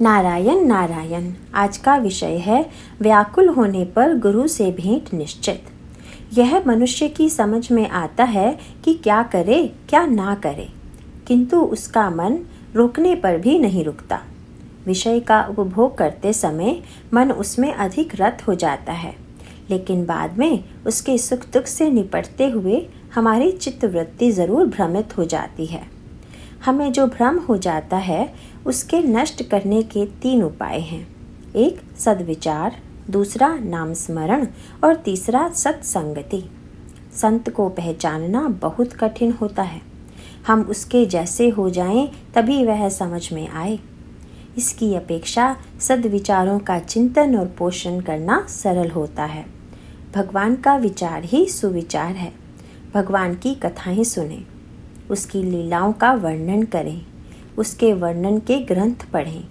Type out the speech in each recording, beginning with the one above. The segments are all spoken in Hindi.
नारायण नारायण, आज का विषय है व्याकुल होने पर गुरु से भेंट निश्चित। यह मनुष्य की समझ में आता है कि क्या करे, क्या ना करे। किंतु उसका मन रोकने पर भी नहीं रुकता। विषय का उपभोग करते समय मन उसमें अधिक रत हो जाता है। लेकिन बाद में उसके सुख दुख से निपटते हुए हमारी चित्तवृत्ति ज़रूर भ्रमित हो जाती है। हमें जो भ्रम हो जाता है, उसके नष्ट करने के तीन उपाय हैं। एक, सदविचार, दूसरा नाम स्मरण और तीसरा, सत्संगति। संत को पहचानना बहुत कठिन होता है। हम उसके जैसे हो जाएँ, तभी वह समझ में आए। इसकी अपेक्षा सदविचारों का चिंतन और पोषण करना सरल होता है। भगवान का विचार ही सुविचार है। भगवान की कथाएँ सुने। उसकी लीलाओं का वर्णन करें, उसके वर्णन के ग्रंथ पढ़ें।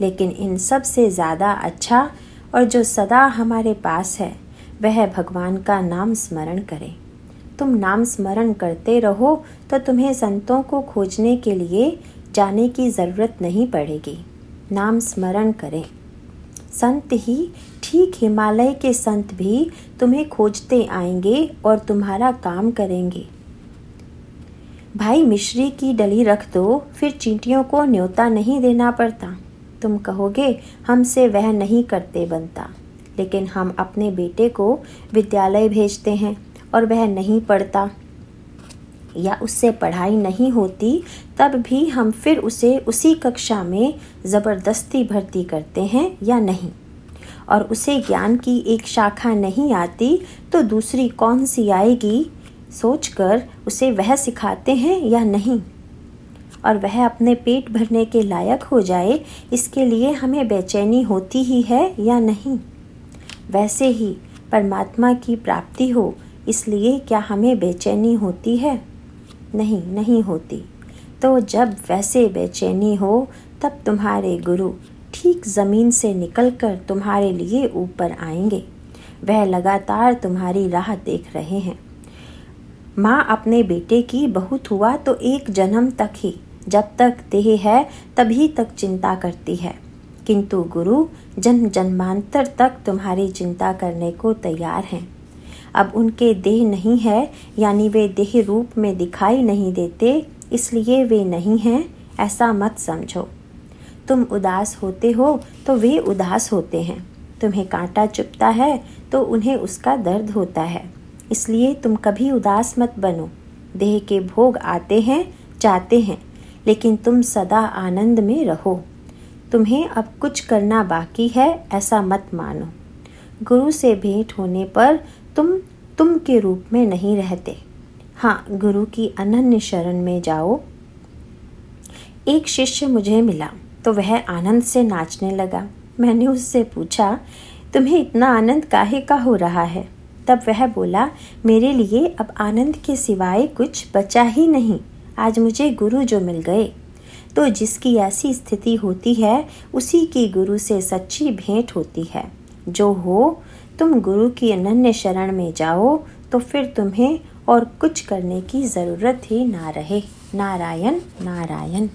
लेकिन इन सबसे ज़्यादा अच्छा और जो सदा हमारे पास है, वह भगवान का नाम स्मरण करें। तुम नाम स्मरण करते रहो तो तुम्हें संतों को खोजने के लिए जाने की ज़रूरत नहीं पड़ेगी। नाम स्मरण करें। संत ही ठीक हिमालय के संत भी तुम्हें खोजते आएँगे और तुम्हारा काम करेंगे। भाई, मिश्री की डली रख दो, फिर चींटियों को न्योता नहीं देना पड़ता। तुम कहोगे, हमसे वह नहीं करते बनता। लेकिन हम अपने बेटे को विद्यालय भेजते हैं और वह नहीं पढ़ता। या उससे पढ़ाई नहीं होती, तब भी हम फिर उसे उसी कक्षा में ज़बरदस्ती भर्ती करते हैं या नहीं? और उसे ज्ञान की एक शाखा नहीं आती तो दूसरी कौन सी आएगी? सोचकर उसे वह सिखाते हैं या नहीं? और वह अपने पेट भरने के लायक हो जाए, इसके लिए हमें बेचैनी होती ही है या नहीं? वैसे ही परमात्मा की प्राप्ति हो, इसलिए क्या हमें बेचैनी होती है? नहीं नहीं होती। तो जब वैसे बेचैनी हो, तब तुम्हारे गुरु ठीक ज़मीन से निकलकर तुम्हारे लिए ऊपर आएँगे। वह लगातार तुम्हारी राह देख रहे हैं। माँ अपने बेटे की बहुत हुआ तो एक जन्म तक ही, जब तक देह है, तभी तक चिंता करती है। किंतु गुरु जन्म जन्मांतर तक तुम्हारी चिंता करने को तैयार हैं। अब उनके देह नहीं है, यानी वे देह रूप में दिखाई नहीं देते, इसलिए वे नहीं हैं, ऐसा मत समझो। तुम उदास होते हो तो वे उदास होते हैं। तुम्हें कांटा चुपता है तो उन्हें उसका दर्द होता है। इसलिए तुम कभी उदास मत बनो। देह के भोग आते हैं जाते हैं, लेकिन तुम सदा आनंद में रहो। तुम्हें अब कुछ करना बाकी है, ऐसा मत मानो। गुरु से भेंट होने पर तुम तुम के रूप में नहीं रहते। हाँ गुरु की अनन्य शरण में जाओ। एक शिष्य मुझे मिला तो वह आनंद से नाचने लगा। मैंने उससे पूछा, तुम्हें इतना आनंद काहे का हो रहा है? तब वह बोला, मेरे लिए अब आनंद के सिवाय कुछ बचा ही नहीं। आज मुझे गुरु जो मिल गए। तो जिसकी ऐसी स्थिति होती है, उसी की गुरु से सच्ची भेंट होती है। जो हो, तुम गुरु की अनन्य शरण में जाओ तो फिर तुम्हें और कुछ करने की ज़रूरत ही ना रहे। नारायण नारायण।